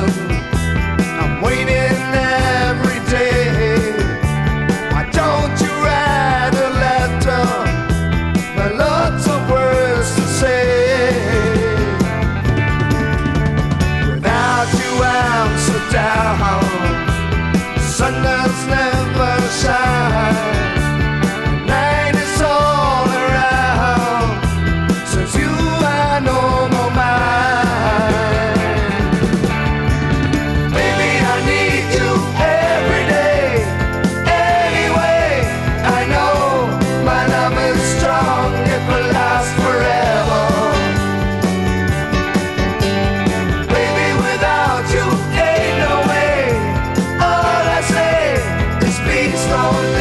room. slowly